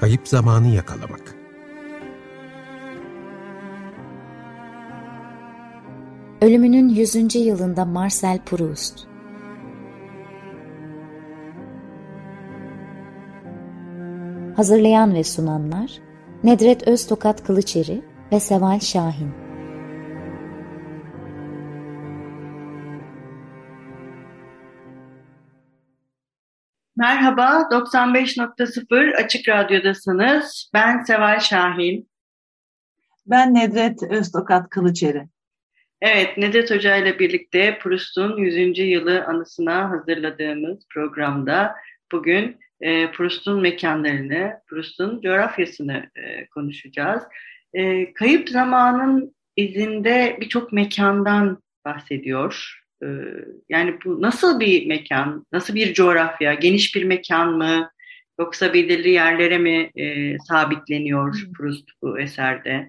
Kayıp zamanı yakalamak. Ölümünün 100. yılında Marcel Proust Hazırlayan ve sunanlar Nedret Öztokat Kılıçeri ve Seval Şahin Merhaba, 95.0 Açık Radyo'dasınız. Ben Seval Şahin. Ben Nedret Öztokat Kılıçeri. Evet, Nedret Hoca ile birlikte Proust'un 100. yılı anısına hazırladığımız programda bugün e, Proust'un mekanlarını, Proust'un coğrafyasını e, konuşacağız. E, kayıp zamanın izinde birçok mekandan bahsediyor. E, yani bu nasıl bir mekan, nasıl bir coğrafya, geniş bir mekan mı, yoksa belirli yerlere mi e, sabitleniyor Proust bu eserde?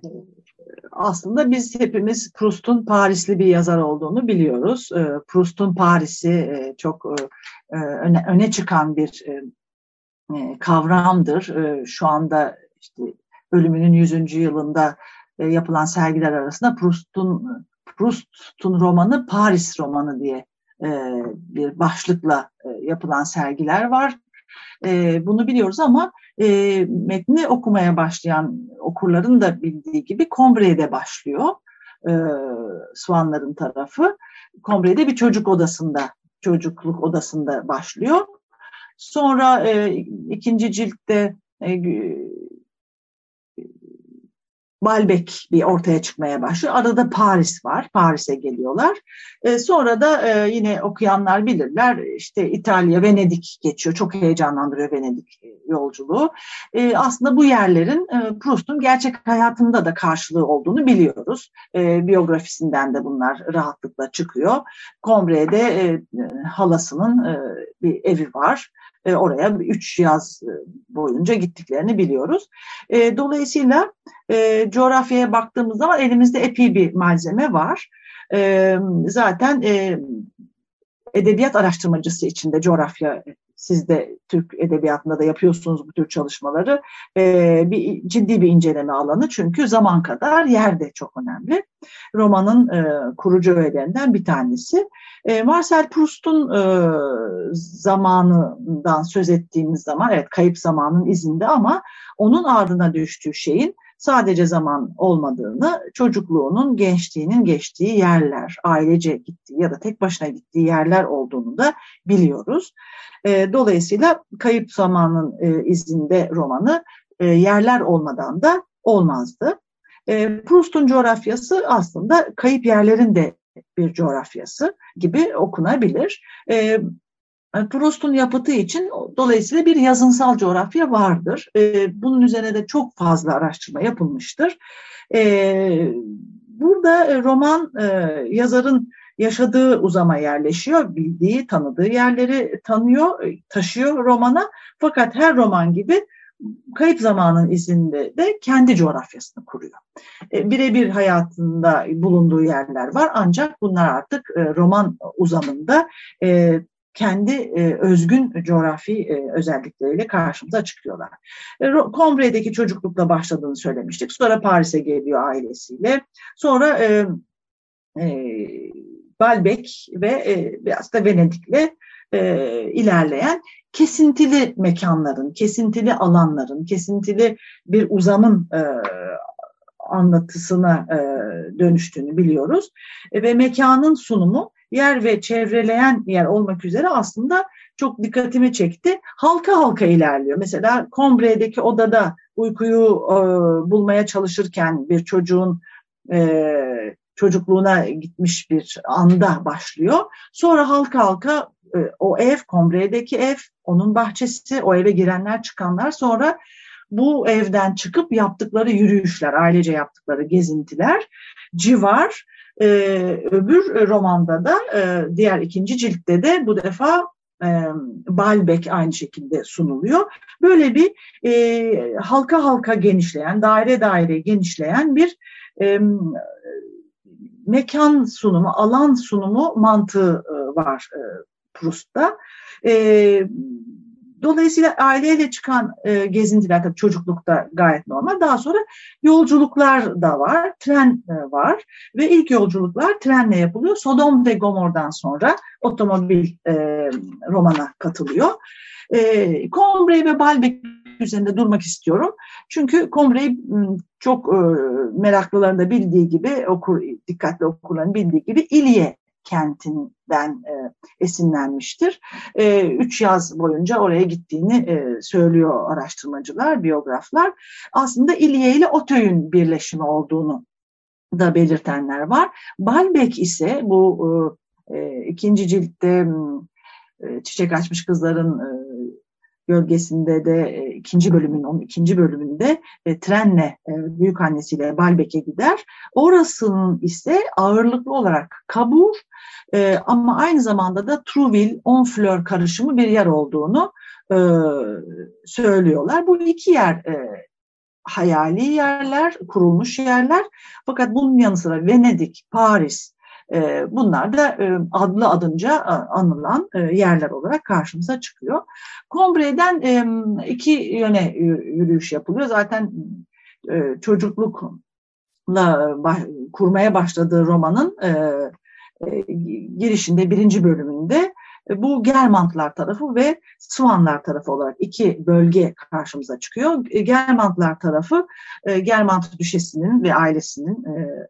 aslında biz hepimiz Proust'un Parisli bir yazar olduğunu biliyoruz. E, Proust'un Paris'i e, çok e, öne, öne çıkan bir kavramdır. Şu anda işte ölümünün 100. yılında yapılan sergiler arasında Proust'un Proust'un romanı Paris romanı diye bir başlıkla yapılan sergiler var. Bunu biliyoruz ama e, metni okumaya başlayan okurların da bildiği gibi Combre'de başlıyor. E, Swanların tarafı. Combre'de bir çocuk odasında, çocukluk odasında başlıyor. Sonra e, ikinci ciltte e, Balbek bir ortaya çıkmaya başlıyor. Arada Paris var. Paris'e geliyorlar. E, sonra da e, yine okuyanlar bilirler. İşte İtalya, Venedik geçiyor. Çok heyecanlandırıyor Venedik e, yolculuğu. E, aslında bu yerlerin e, Proust'un gerçek hayatında da karşılığı olduğunu biliyoruz. E, biyografisinden de bunlar rahatlıkla çıkıyor. Combre'de e, halasının e, bir evi var. E, oraya üç yaz e, boyunca gittiklerini biliyoruz. E, dolayısıyla coğrafyaya baktığımız zaman elimizde epey bir malzeme var. zaten edebiyat araştırmacısı içinde coğrafya siz de Türk edebiyatında da yapıyorsunuz bu tür çalışmaları. E, bir ciddi bir inceleme alanı çünkü zaman kadar yer de çok önemli. Romanın e, kurucu öğelerinden bir tanesi. E, Marcel Proust'un e, zamanından söz ettiğimiz zaman evet kayıp zamanın izinde ama onun ardına düştüğü şeyin sadece zaman olmadığını, çocukluğunun, gençliğinin geçtiği yerler, ailece gittiği ya da tek başına gittiği yerler olduğunu da biliyoruz. E, dolayısıyla kayıp zamanın e, izinde romanı e, yerler olmadan da olmazdı. Proust'un coğrafyası aslında kayıp yerlerin de bir coğrafyası gibi okunabilir. E, Proust'un yapıtı için dolayısıyla bir yazınsal coğrafya vardır. E, bunun üzerine de çok fazla araştırma yapılmıştır. E, burada roman e, yazarın yaşadığı uzama yerleşiyor, bildiği, tanıdığı yerleri tanıyor, taşıyor romana. Fakat her roman gibi kayıp zamanın izinde de kendi coğrafyasını kuruyor. E, birebir hayatında bulunduğu yerler var ancak bunlar artık e, roman uzamında e, kendi e, özgün coğrafi e, özellikleriyle karşımıza çıkıyorlar. E, Combre'deki çocuklukla başladığını söylemiştik. Sonra Paris'e geliyor ailesiyle. Sonra e, e, Balbek ve e, biraz da Venedik'le e, ilerleyen kesintili mekanların, kesintili alanların, kesintili bir uzamın e, anlatısına e, dönüştüğünü biliyoruz. E, ve mekanın sunumu yer ve çevreleyen yer olmak üzere aslında çok dikkatimi çekti. Halka halka ilerliyor. Mesela Combre'deki odada uykuyu e, bulmaya çalışırken bir çocuğun e, çocukluğuna gitmiş bir anda başlıyor. Sonra halka halka e, o ev, Combre'deki ev, onun bahçesi, o eve girenler çıkanlar sonra bu evden çıkıp yaptıkları yürüyüşler, ailece yaptıkları gezintiler, civar, e, öbür romanda da e, diğer ikinci ciltte de bu defa e, Balbek aynı şekilde sunuluyor. Böyle bir e, halka halka genişleyen, daire daire genişleyen bir e, mekan sunumu, alan sunumu mantığı e, var e, Proust'ta. E, dolayısıyla aileyle çıkan e, gezintiler tabii çocuklukta gayet normal. Daha sonra yolculuklar da var, tren e, var ve ilk yolculuklar trenle yapılıyor. Sodom ve Gomor'dan sonra otomobil e, romana katılıyor. E, Combray ve Balbec üzerinde durmak istiyorum. Çünkü Combray çok e, meraklıların da bildiği gibi, okur, dikkatli okurların bildiği gibi İlye kentinden e, esinlenmiştir. E, üç yaz boyunca oraya gittiğini e, söylüyor araştırmacılar, biyograflar. Aslında İlye ile Otöy'ün birleşimi olduğunu da belirtenler var. Balbek ise bu e, e ikinci ciltte e, çiçek açmış kızların e, gölgesinde de e, ikinci bölümün onun ikinci bölümünde e, trenle e, büyük annesiyle Balbek'e gider. Orasının ise ağırlıklı olarak Kabur e, ama aynı zamanda da Trouville, Honfleur karışımı bir yer olduğunu e, söylüyorlar. Bu iki yer e, hayali yerler, kurulmuş yerler. Fakat bunun yanı sıra Venedik, Paris, bunlar da e, adlı adınca e, anılan yerler olarak karşımıza çıkıyor. Combre'den iki yöne yürüyüş yapılıyor. Zaten çocuklukla kurmaya başladığı romanın girişinde birinci bölümünde bu Germantlar tarafı ve Swanlar tarafı olarak iki bölge karşımıza çıkıyor. Germantlar tarafı Germant Düşesi'nin ve ailesinin e,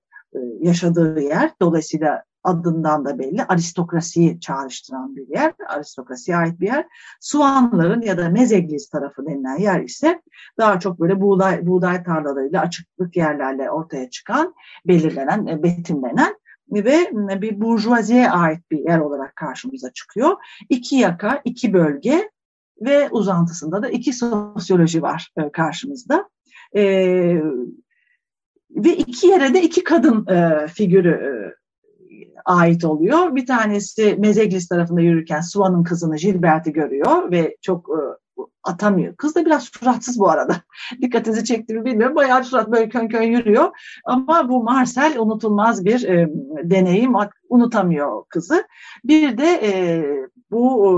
yaşadığı yer. Dolayısıyla adından da belli aristokrasiyi çağrıştıran bir yer, aristokrasiye ait bir yer. Suanların ya da Mezegliz tarafı denilen yer ise daha çok böyle buğday, buğday tarlalarıyla açıklık yerlerle ortaya çıkan, belirlenen, e, betimlenen ve bir burjuvaziye ait bir yer olarak karşımıza çıkıyor. İki yaka, iki bölge ve uzantısında da iki sosyoloji var e, karşımızda. Ee, ve iki yere de iki kadın e, figürü e, ait oluyor. Bir tanesi Mezeglis tarafında yürürken Suan'ın kızını Gilbert'i görüyor ve çok e, atamıyor. Kız da biraz suratsız bu arada. Dikkatinizi çekti mi bilmiyorum. Bayağı surat böyle kön kön yürüyor. Ama bu Marcel unutulmaz bir e, deneyim. Unutamıyor kızı. Bir de e, bu e,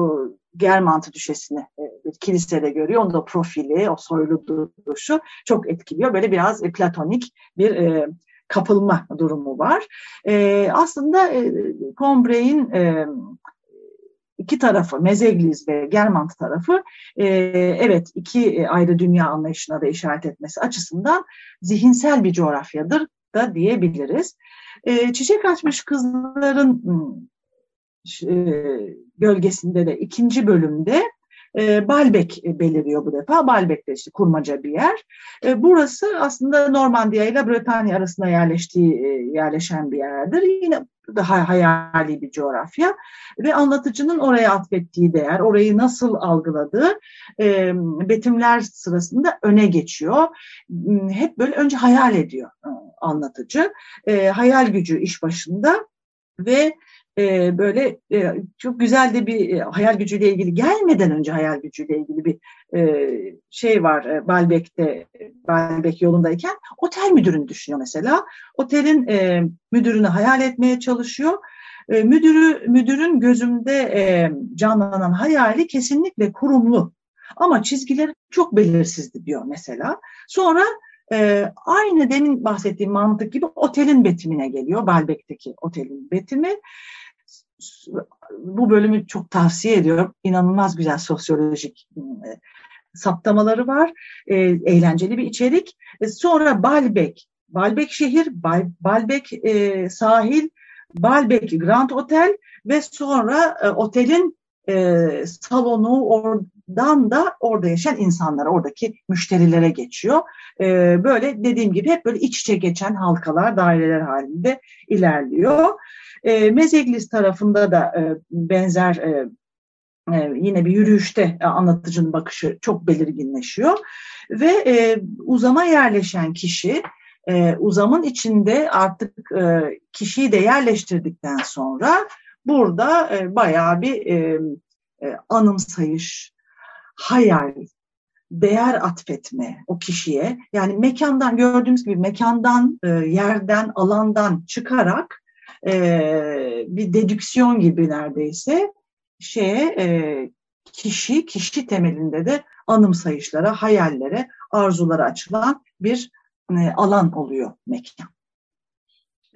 Germantı düşesini e, kilisede görüyor. Onun da profili, o soylu duruşu çok etkiliyor. Böyle biraz e, platonik bir e, kapılma durumu var. E, aslında e, Combray'in e, iki tarafı, Mezegliz ve Germant tarafı e, evet iki ayrı dünya anlayışına da işaret etmesi açısından zihinsel bir coğrafyadır da diyebiliriz. E, çiçek açmış kızların e, gölgesinde de ikinci bölümde e, Balbek beliriyor bu defa. Balbek de işte kurmaca bir yer. E, burası aslında Normandiya ile Bretanya arasında yerleştiği, e, yerleşen bir yerdir. Yine daha hayali bir coğrafya ve anlatıcının oraya atfettiği değer, orayı nasıl algıladığı e, betimler sırasında öne geçiyor. Hep böyle önce hayal ediyor e, anlatıcı. E, hayal gücü iş başında ve e, böyle e, çok güzel de bir e, hayal gücüyle ilgili gelmeden önce hayal gücüyle ilgili bir şey var Balbek'te Balbek yolundayken otel müdürünü düşünüyor mesela. Otelin müdürünü hayal etmeye çalışıyor. Müdürü müdürün gözümde canlanan hayali kesinlikle kurumlu. Ama çizgileri çok belirsizdi diyor mesela. Sonra e, aynı demin bahsettiğim mantık gibi otelin betimine geliyor. Balbek'teki otelin betimi bu bölümü çok tavsiye ediyorum. İnanılmaz güzel sosyolojik e, saptamaları var. E, eğlenceli bir içerik. E, sonra Balbek, Balbek şehir, Bal, Balbek sahil, Balbek Grand Otel ve sonra otelin salonu oradan da orada yaşayan insanlar, oradaki müşterilere geçiyor. E, böyle dediğim gibi hep böyle iç içe geçen halkalar, daireler halinde ilerliyor. E, Mezeglis tarafında da e, benzer e, e, yine bir yürüyüşte e, anlatıcının bakışı çok belirginleşiyor. Ve e, uzama yerleşen kişi e, uzamın içinde artık e, kişiyi de yerleştirdikten sonra burada e, bayağı bir e, e, anımsayış, hayal, değer atfetme o kişiye. Yani mekandan gördüğümüz gibi mekandan, e, yerden, alandan çıkarak e, bir dedüksiyon gibi neredeyse şeye e, kişi, kişi temelinde de anımsayışlara, hayallere, arzulara açılan bir alan oluyor mekan.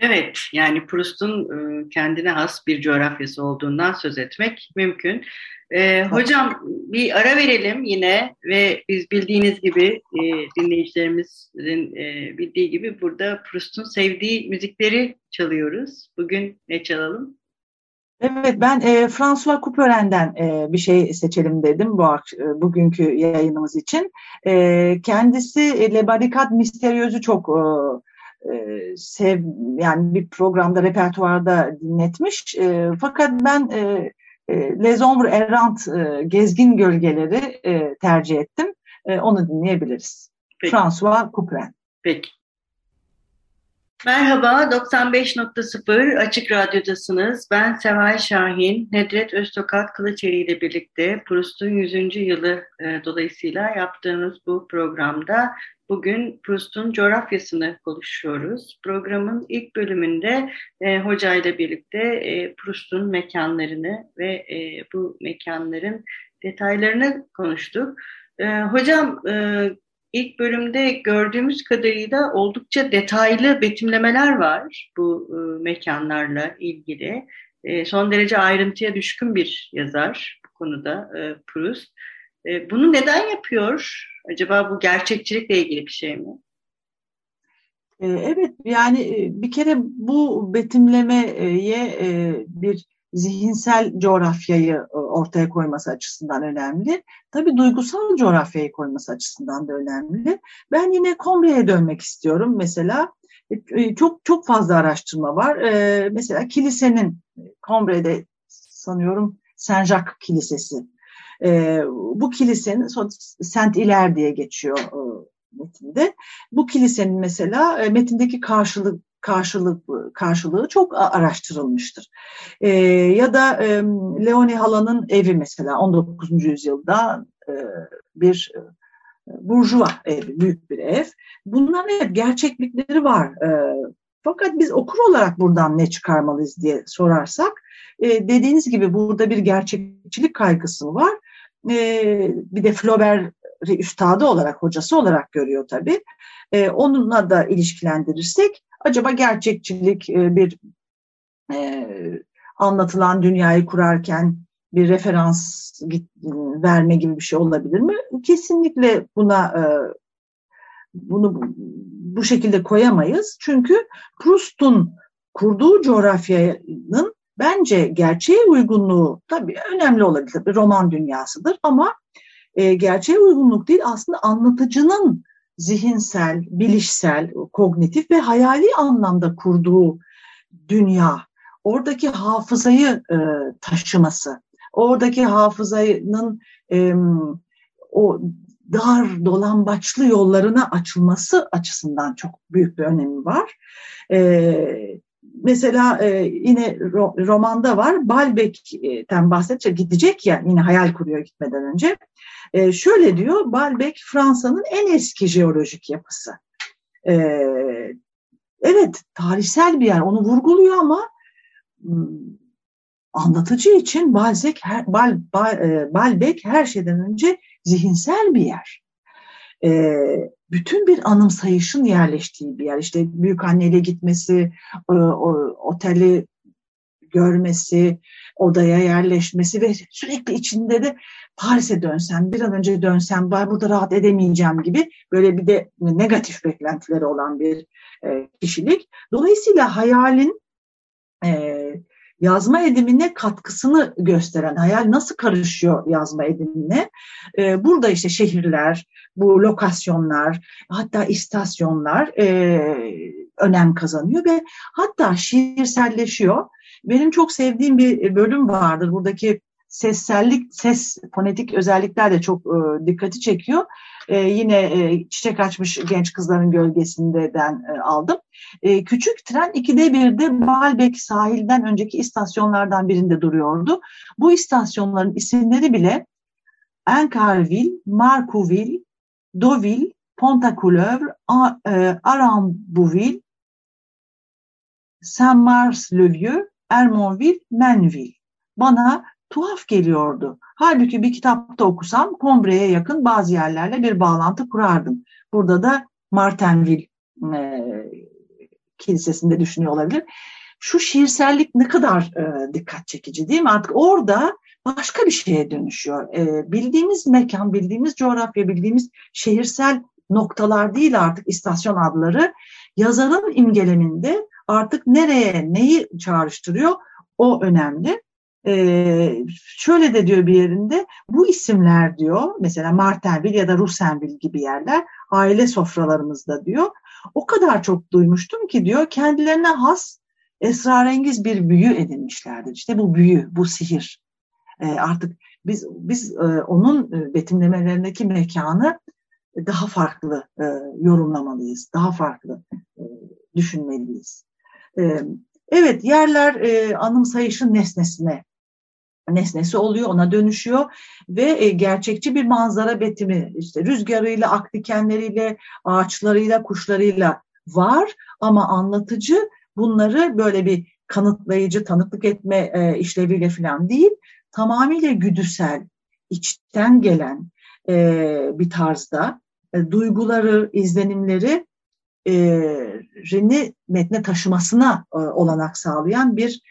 Evet, yani Proust'un e, kendine has bir coğrafyası olduğundan söz etmek mümkün. Ee, hocam bir ara verelim yine ve biz bildiğiniz gibi e, dinleyicilerimizin e, bildiği gibi burada Proust'un sevdiği müzikleri çalıyoruz. Bugün ne çalalım? Evet ben e, François Couperen'den e, bir şey seçelim dedim bu e, bugünkü yayınımız için. E, kendisi e, Le Barricade Mystérieus'u çok e, e, sev yani bir programda repertuarda dinletmiş. E, fakat ben e, e, Les Ombres Errant e, Gezgin Gölgeleri e, tercih ettim. E, onu dinleyebiliriz. Peki. François Couperin. Peki. Merhaba, 95.0 Açık Radyo'dasınız. Ben Seval Şahin, Nedret Öztokat Kılıçeri ile birlikte Proust'un 100. yılı e, dolayısıyla yaptığımız bu programda bugün Proust'un coğrafyasını konuşuyoruz. Programın ilk bölümünde e, Hoca birlikte e, Proust'un mekanlarını ve e, bu mekanların detaylarını konuştuk. E, hocam, e, ilk bölümde gördüğümüz kadarıyla oldukça detaylı betimlemeler var bu e, mekanlarla ilgili. E, son derece ayrıntıya düşkün bir yazar bu konuda e, Proust. E, bunu neden yapıyor? Acaba bu gerçekçilikle ilgili bir şey mi? E, evet yani bir kere bu betimlemeye bir zihinsel coğrafyayı e, ortaya koyması açısından önemli. Tabii duygusal coğrafyayı koyması açısından da önemli. Ben yine Combre'ye dönmek istiyorum mesela. E, e, çok çok fazla araştırma var. Mesela kilisenin Combre'de sanıyorum Saint Jacques Kilisesi. Bu kilisenin Saint Hilaire diye geçiyor metinde. Bu kilisenin mesela metindeki karşılık karşılık karşılığı çok araştırılmıştır. E, ya da e, Leone Hala'nın evi mesela 19. yüzyılda e, bir e, burjuva evi, büyük bir ev. Bunların hep gerçeklikleri var. E, fakat biz okur olarak buradan ne çıkarmalıyız diye sorarsak, e, dediğiniz gibi burada bir gerçekçilik kaygısı var. E, bir de Flaubert'i üstadı olarak, hocası olarak görüyor tabii. E, onunla da ilişkilendirirsek acaba gerçekçilik e, bir e, anlatılan dünyayı kurarken bir referans verme gibi bir şey olabilir mi? Kesinlikle buna e, bunu bu şekilde koyamayız. Çünkü Proust'un kurduğu coğrafyanın bence gerçeğe uygunluğu tabii önemli olabilir. Bir roman dünyasıdır ama e, gerçeğe uygunluk değil aslında anlatıcının zihinsel, bilişsel, kognitif ve hayali anlamda kurduğu dünya, oradaki hafızayı e, taşıması, oradaki hafızanın e, o dar dolambaçlı yollarına açılması açısından çok büyük bir önemi var. E, mesela e, yine ro romanda var, Balbek'ten bahsedince gidecek ya, yine hayal kuruyor gitmeden önce. E, şöyle diyor, Balbek Fransa'nın en eski jeolojik yapısı. E, evet, tarihsel bir yer, onu vurguluyor ama hmm, anlatıcı için Balzek, her, Bal, Bal, e, Balbek her şeyden önce zihinsel bir yer. E, bütün bir anımsayışın yerleştiği bir yer. İşte büyük anneyle gitmesi, e, o, oteli görmesi, odaya yerleşmesi ve sürekli içinde de Paris'e dönsem, bir an önce dönsem, ben burada rahat edemeyeceğim gibi böyle bir de negatif beklentileri olan bir e, kişilik. Dolayısıyla hayalin e, yazma edimine katkısını gösteren, hayal nasıl karışıyor yazma edimine? E, burada işte şehirler, bu lokasyonlar, hatta istasyonlar e, önem kazanıyor ve hatta şiirselleşiyor. Benim çok sevdiğim bir bölüm vardır. Buradaki sessellik, ses fonetik özellikler de çok e, dikkati çekiyor. E, yine e, çiçek açmış genç kızların gölgesinden e, aldım. E, küçük tren 2'de 1'de Balbek sahilden önceki istasyonlardan birinde duruyordu. Bu istasyonların isimleri bile Encarville, Marcouville, Deauville, Pontacouleur, e, Arambouville, Saint-Mars-le-Vieux, Hermonville, Menville. Bana tuhaf geliyordu. Halbuki bir kitapta okusam Combre'ye yakın bazı yerlerle bir bağlantı kurardım. Burada da Martinville e, kilisesinde düşünüyor olabilir. Şu şiirsellik ne kadar e, dikkat çekici değil mi? Artık orada başka bir şeye dönüşüyor. E, bildiğimiz mekan, bildiğimiz coğrafya, bildiğimiz şehirsel noktalar değil artık istasyon adları. Yazarın imgeleminde artık nereye neyi çağrıştırıyor o önemli. Ee, şöyle de diyor bir yerinde bu isimler diyor mesela Martenville ya da Rusenville gibi yerler aile sofralarımızda diyor. O kadar çok duymuştum ki diyor kendilerine has esrarengiz bir büyü edinmişlerdir. İşte bu büyü, bu sihir. Ee, artık biz biz e, onun e, betimlemelerindeki mekanı daha farklı e, yorumlamalıyız, daha farklı e, düşünmeliyiz. E, evet, yerler e, anımsayışın nesnesine nesnesi oluyor, ona dönüşüyor ve e, gerçekçi bir manzara betimi işte rüzgarıyla, akdikenleriyle, ağaçlarıyla, kuşlarıyla var ama anlatıcı bunları böyle bir kanıtlayıcı, tanıklık etme e, işleviyle falan değil, tamamıyla güdüsel, içten gelen e, bir tarzda duyguları, izlenimleri metne taşımasına olanak sağlayan bir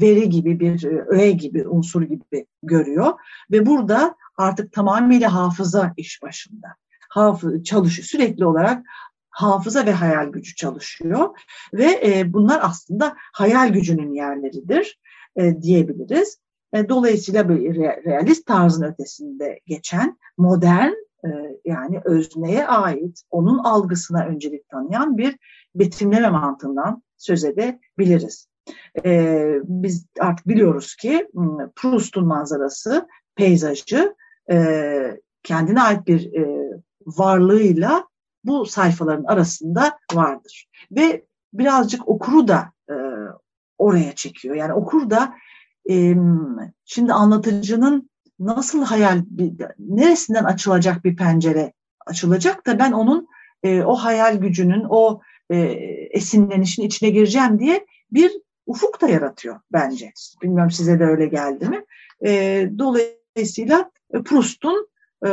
veri gibi, bir e, öğe gibi, unsur gibi görüyor. Ve burada artık tamamıyla hafıza iş başında. Hafı, çalışıyor, sürekli olarak hafıza ve hayal gücü çalışıyor. Ve e, bunlar aslında hayal gücünün yerleridir e, diyebiliriz. E, dolayısıyla bir realist tarzın ötesinde geçen modern e, yani özneye ait, onun algısına öncelik tanıyan bir betimleme mantığından söz edebiliriz. E, biz artık biliyoruz ki Proust'un manzarası, peyzajı e, kendine ait bir varlığıyla bu sayfaların arasında vardır. Ve birazcık okuru da oraya çekiyor. Yani okur da şimdi anlatıcının nasıl hayal, neresinden açılacak bir pencere açılacak da ben onun e, o hayal gücünün, o e, esinlenişin içine gireceğim diye bir ufuk da yaratıyor bence. Bilmiyorum size de öyle geldi mi? E, dolayısıyla Proust'un e,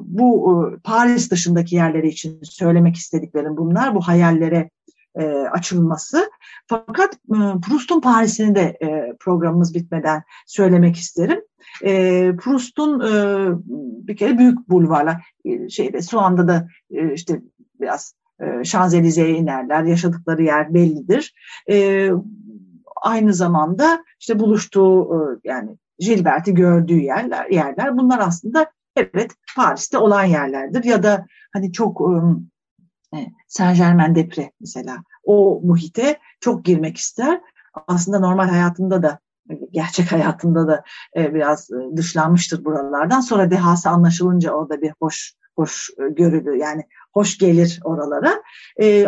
bu e, Paris dışındaki yerleri için söylemek istediklerim bunlar. Bu hayallere e, açılması. Fakat e, Proust'un Paris'ini de e, programımız bitmeden söylemek isterim. E, Proust'un e, bir kere büyük bulvarlar, e, şeyde şu anda da e, işte biraz e, Şanzelize'ye inerler, yaşadıkları yer bellidir. E, aynı zamanda işte buluştuğu e, yani Gilbert'i gördüğü yerler, yerler bunlar aslında evet Paris'te olan yerlerdir ya da hani çok e, Saint Germain Depre mesela o muhite çok girmek ister. Aslında normal hayatında da gerçek hayatında da e, biraz e, dışlanmıştır buralardan. Sonra dehası anlaşılınca orada bir hoş hoş e, görülür yani hoş gelir oralara.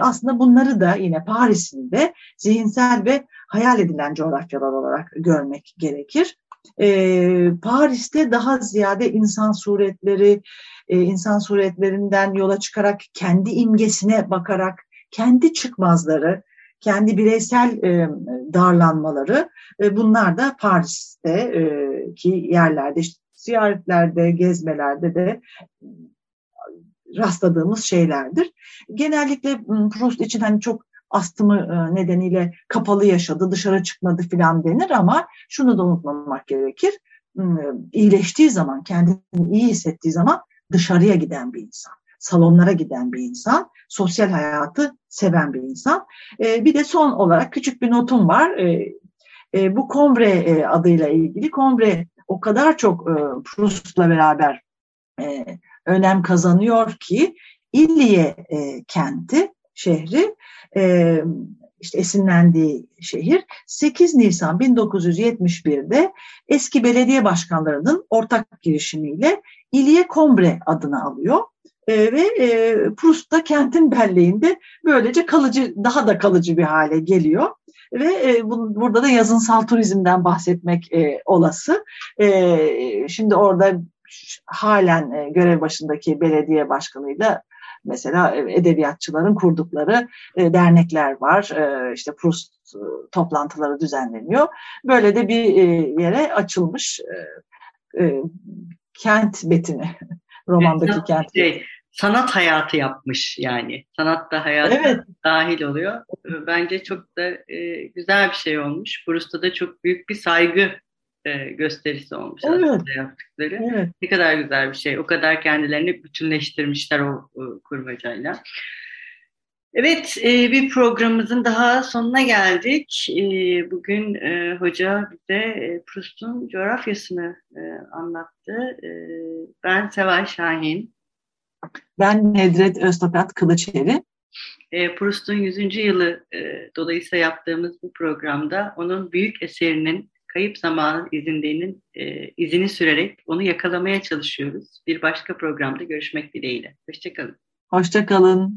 aslında bunları da yine Paris'in de zihinsel ve hayal edilen coğrafyalar olarak görmek gerekir. Paris'te daha ziyade insan suretleri, insan suretlerinden yola çıkarak kendi imgesine bakarak kendi çıkmazları, kendi bireysel e, darlanmaları e, bunlar da Paris'te e, yerlerde işte ziyaretlerde, gezmelerde de rastladığımız şeylerdir. Genellikle Proust için hani çok astımı nedeniyle kapalı yaşadı, dışarı çıkmadı filan denir ama şunu da unutmamak gerekir. İyileştiği zaman, kendini iyi hissettiği zaman dışarıya giden bir insan salonlara giden bir insan, sosyal hayatı seven bir insan. Bir de son olarak küçük bir notum var. Bu Combre e, adıyla ilgili. Combre o kadar çok Proust'la beraber önem kazanıyor ki İlliye e, kenti, şehri e, işte esinlendiği şehir 8 Nisan 1971'de eski belediye başkanlarının ortak girişimiyle İliye Combre adını alıyor. E, ve e, Proust da kentin belleğinde böylece kalıcı, daha da kalıcı bir hale geliyor. Ve e, bu, burada da yazınsal turizmden bahsetmek e, olası. E, şimdi orada halen e, görev başındaki belediye başkanıyla mesela edebiyatçıların kurdukları dernekler var. İşte Proust toplantıları düzenleniyor. Böyle de bir yere açılmış kent betini, romandaki evet, kent şey, Sanat hayatı yapmış yani. Sanat da hayata evet. dahil oluyor. Bence çok da e, güzel bir şey olmuş. Proust'a da çok büyük bir saygı e, gösterisi olmuş evet. aslında yaptıkları. Evet. Ne kadar güzel bir şey. O kadar kendilerini bütünleştirmişler o, o kurmacayla. Evet, e, bir programımızın daha sonuna geldik. E, bugün e, hoca bize e, Proust'un coğrafyasını e, anlattı. E, ben Seval Şahin. Ben Nedret Öztokat Kılıçeri. E, Proust'un 100. yılı e, dolayısıyla yaptığımız bu programda onun büyük eserinin kayıp zamanın izinliğinin e, izini sürerek onu yakalamaya çalışıyoruz. Bir başka programda görüşmek dileğiyle. Hoşçakalın. Hoşçakalın.